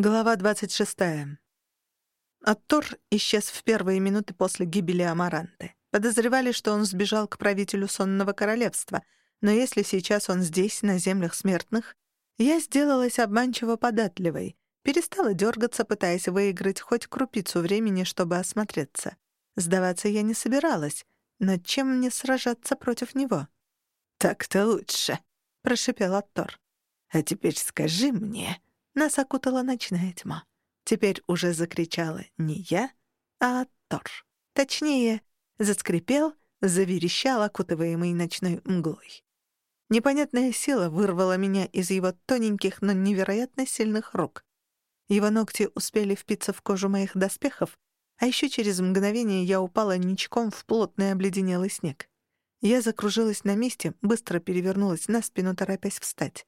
Глава 26. Аттор исчез в первые минуты после гибели Амаранты. Подозревали, что он сбежал к правителю Сонного Королевства, но если сейчас он здесь, на землях смертных, я сделалась обманчиво податливой, перестала дергаться, пытаясь выиграть хоть крупицу времени, чтобы осмотреться. Сдаваться я не собиралась, но чем мне сражаться против него? «Так-то лучше», — прошипел Аттор. «А теперь скажи мне...» Нас окутала ночная тьма. Теперь уже закричала не я, а Тор. Точнее, заскрипел, заверещал, окутываемый ночной мглой. Непонятная сила вырвала меня из его тоненьких, но невероятно сильных рук. Его ногти успели впиться в кожу моих доспехов, а еще через мгновение я упала ничком в плотный обледенелый снег. Я закружилась на месте, быстро перевернулась на спину, торопясь встать.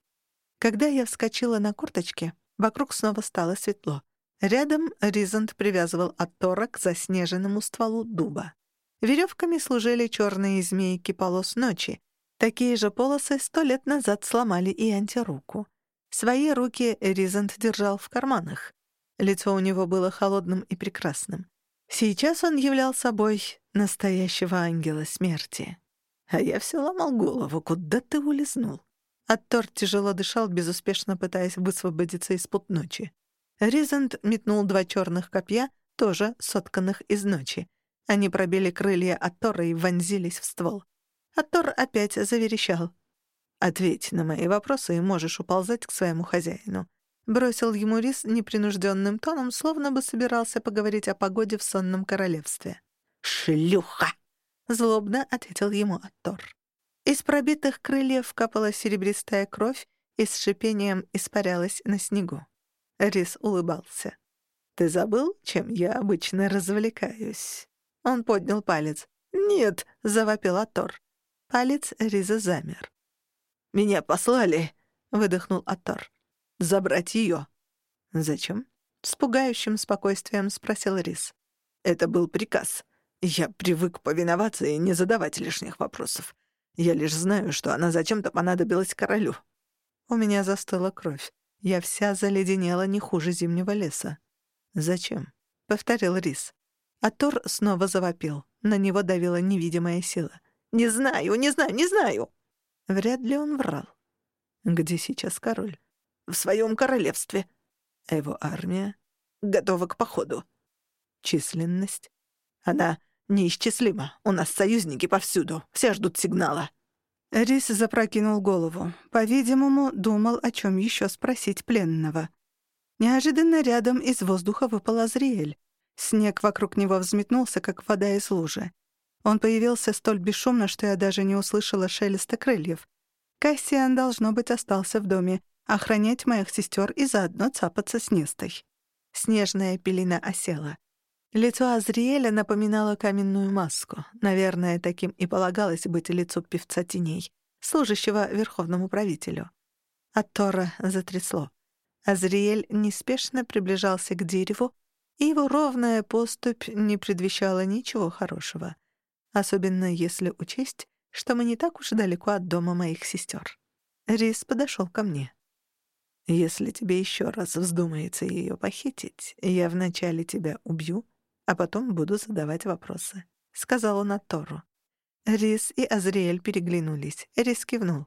Когда я вскочила на курточке, вокруг снова стало светло. Рядом Ризант привязывал Аттора к заснеженному стволу дуба. Веревками служили черные змейки полос ночи. Такие же полосы сто лет назад сломали и антируку. Свои руки Ризант держал в карманах. Лицо у него было холодным и прекрасным. Сейчас он являл собой настоящего ангела смерти. А я все ломал голову, куда ты улизнул? Аттор тяжело дышал, безуспешно пытаясь высвободиться из пут ночи. Ризент метнул два черных копья, тоже сотканных из ночи. Они пробили крылья Аттора и вонзились в ствол. Аттор опять заверещал. «Ответь на мои вопросы, и можешь уползать к своему хозяину». Бросил ему рис непринужденным тоном, словно бы собирался поговорить о погоде в сонном королевстве. «Шлюха!» — злобно ответил ему Аттор. Из пробитых крыльев капала серебристая кровь и с шипением испарялась на снегу. Рис улыбался. «Ты забыл, чем я обычно развлекаюсь?» Он поднял палец. «Нет!» — завопил Атор. Палец Риза замер. «Меня послали!» — выдохнул Атор. «Забрать ее». «Зачем?» — с пугающим спокойствием спросил Риз. «Это был приказ. Я привык повиноваться и не задавать лишних вопросов. Я лишь знаю, что она зачем-то понадобилась королю. У меня застыла кровь. Я вся заледенела не хуже зимнего леса. «Зачем?» — повторил Рис. А Тор снова завопил. На него давила невидимая сила. «Не знаю, не знаю, не знаю!» Вряд ли он врал. «Где сейчас король?» «В своем королевстве». А его армия? «Готова к походу». «Численность?» «Она Неисчислимо. У нас союзники повсюду. Все ждут сигнала». Рис запрокинул голову. По-видимому, думал, о чем еще спросить пленного. Неожиданно рядом из воздуха выпал Азриэль. Снег вокруг него взметнулся, как вода из лужи. Он появился столь бесшумно, что я даже не услышала шелеста крыльев. Кассиан, должно быть, остался в доме, охранять моих сестер и заодно цапаться с Нестой. Снежная пелена осела. Лицо Азриэля напоминало каменную маску. Наверное, таким и полагалось быть лицу певца теней, служащего верховному правителю. От Тора затрясло. Азриэль неспешно приближался к дереву, и его ровная поступь не предвещала ничего хорошего. Особенно если учесть, что мы не так уж далеко от дома моих сестер. Рис подошел ко мне. «Если тебе еще раз вздумается ее похитить, я вначале тебя убью, а потом буду задавать вопросы», — сказал он Тору. Рис и Азриэль переглянулись. Рис кивнул.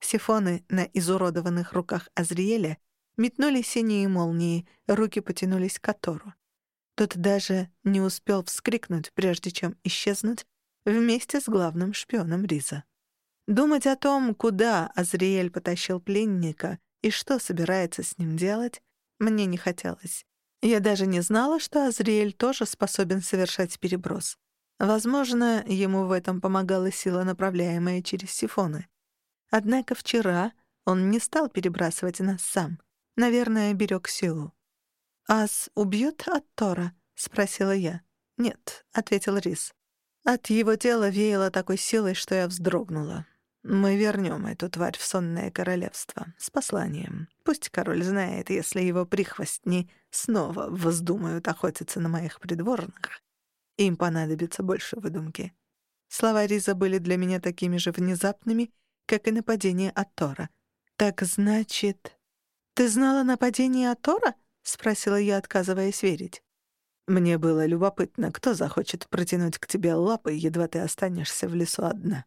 Сифоны на изуродованных руках Азриэля метнули синие молнии, руки потянулись к Атору. Тот даже не успел вскрикнуть, прежде чем исчезнуть вместе с главным шпионом Риза. Думать о том, куда Азриэль потащил пленника и что собирается с ним делать, мне не хотелось. Я даже не знала, что Азриэль тоже способен совершать переброс. Возможно, ему в этом помогала сила, направляемая через сифоны. Однако вчера он не стал перебрасывать нас сам. Наверное, берег силу. «Ас убьет от Тора?» — спросила я. «Нет», — ответил Рис. От его тела веяло такой силой, что я вздрогнула. Мы вернем эту тварь в сонное королевство с посланием. Пусть король знает, если его прихвостни снова вздумают охотиться на моих придворных, им понадобится больше выдумки. Слова Риза были для меня такими же внезапными, как и нападение Атора. «Так значит...» «Ты знала нападение Атора?» спросила я, отказываясь верить. Мне было любопытно, кто захочет протянуть к тебе лапы, едва ты останешься в лесу одна.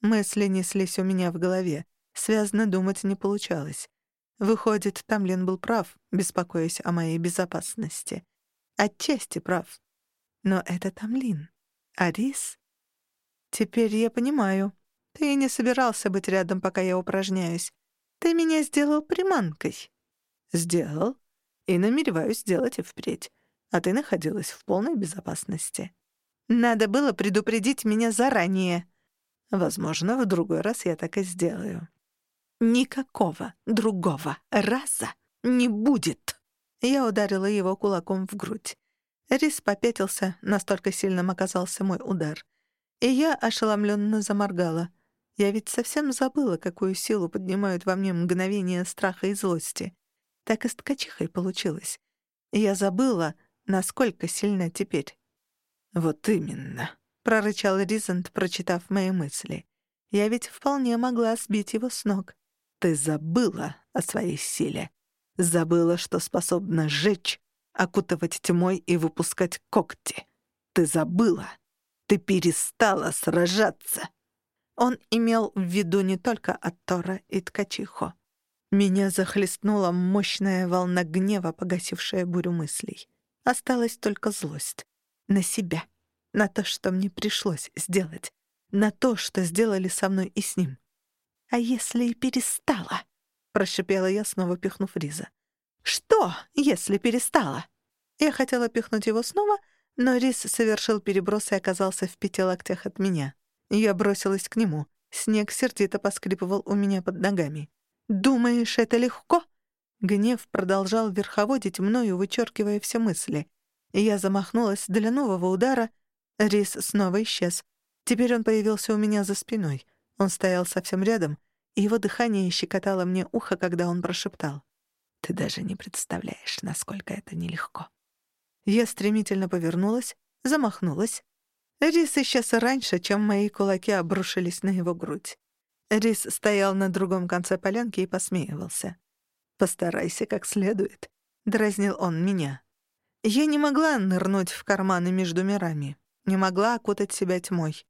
Мысли неслись у меня в голове. Связно думать не получалось. Выходит, Тамлин был прав, беспокоясь о моей безопасности. Отчасти прав. Но это Тамлин. Арис? Теперь я понимаю. Ты не собирался быть рядом, пока я упражняюсь. Ты меня сделал приманкой. Сделал. И намереваюсь сделать и впредь а ты находилась в полной безопасности. Надо было предупредить меня заранее. Возможно, в другой раз я так и сделаю. Никакого другого раза не будет. Я ударила его кулаком в грудь. Рис попятился, настолько сильным оказался мой удар. И я ошеломленно заморгала. Я ведь совсем забыла, какую силу поднимают во мне мгновения страха и злости. Так и с ткачихой получилось. Я забыла, насколько сильна теперь. «Вот именно», — прорычал Ризант, прочитав мои мысли. «Я ведь вполне могла сбить его с ног». «Ты забыла о своей силе. Забыла, что способна сжечь, окутывать тьмой и выпускать когти. Ты забыла. Ты перестала сражаться». Он имел в виду не только Аттора и Ткачихо. Меня захлестнула мощная волна гнева, погасившая бурю мыслей. Осталась только злость. На себя. На то, что мне пришлось сделать. На то, что сделали со мной и с ним. «А если и перестала?» — прошипела я, снова пихнув Риза. «Что, если перестала?» Я хотела пихнуть его снова, но Риз совершил переброс и оказался в пяти локтях от меня. Я бросилась к нему. Снег сердито поскрипывал у меня под ногами. «Думаешь, это легко?» Гнев продолжал верховодить мною, вычеркивая все мысли. Я замахнулась для нового удара. Рис снова исчез. Теперь он появился у меня за спиной. Он стоял совсем рядом, и его дыхание щекотало мне ухо, когда он прошептал. «Ты даже не представляешь, насколько это нелегко». Я стремительно повернулась, замахнулась. Рис исчез раньше, чем мои кулаки обрушились на его грудь. Рис стоял на другом конце полянки и посмеивался. «Постарайся как следует», — дразнил он меня. Я не могла нырнуть в карманы между мирами, не могла окутать себя тьмой.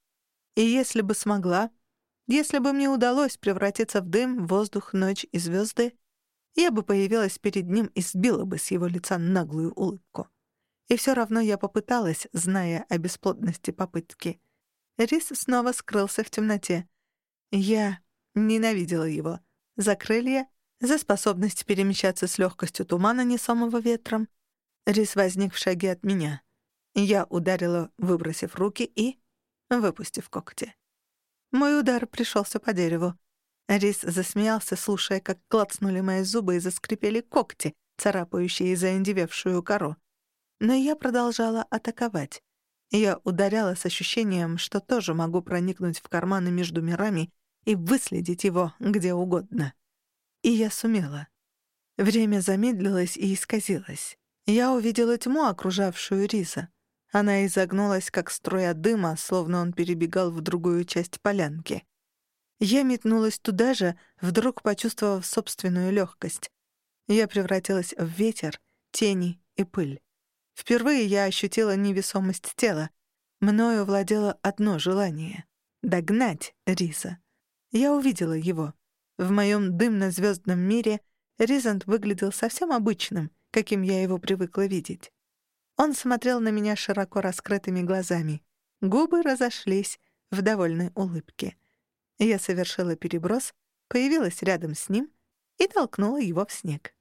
И если бы смогла, если бы мне удалось превратиться в дым, воздух, ночь и звезды, я бы появилась перед ним и сбила бы с его лица наглую улыбку. И все равно я попыталась, зная о бесплодности попытки. Рис снова скрылся в темноте. Я ненавидела его. За крылья за способность перемещаться с легкостью тумана, не самого ветром. Рис возник в шаге от меня. Я ударила, выбросив руки и выпустив когти. Мой удар пришелся по дереву. Рис засмеялся, слушая, как клацнули мои зубы и заскрипели когти, царапающие заиндевевшую кору. Но я продолжала атаковать. Я ударяла с ощущением, что тоже могу проникнуть в карманы между мирами и выследить его где угодно. И я сумела. Время замедлилось и исказилось. Я увидела тьму, окружавшую Риса. Она изогнулась, как струя дыма, словно он перебегал в другую часть полянки. Я метнулась туда же, вдруг почувствовав собственную легкость. Я превратилась в ветер, тени и пыль. Впервые я ощутила невесомость тела. Мною владело одно желание — догнать Риса. Я увидела его. В моем дымно-звездном мире Ризант выглядел совсем обычным, каким я его привыкла видеть. Он смотрел на меня широко раскрытыми глазами. Губы разошлись в довольной улыбке. Я совершила переброс, появилась рядом с ним и толкнула его в снег.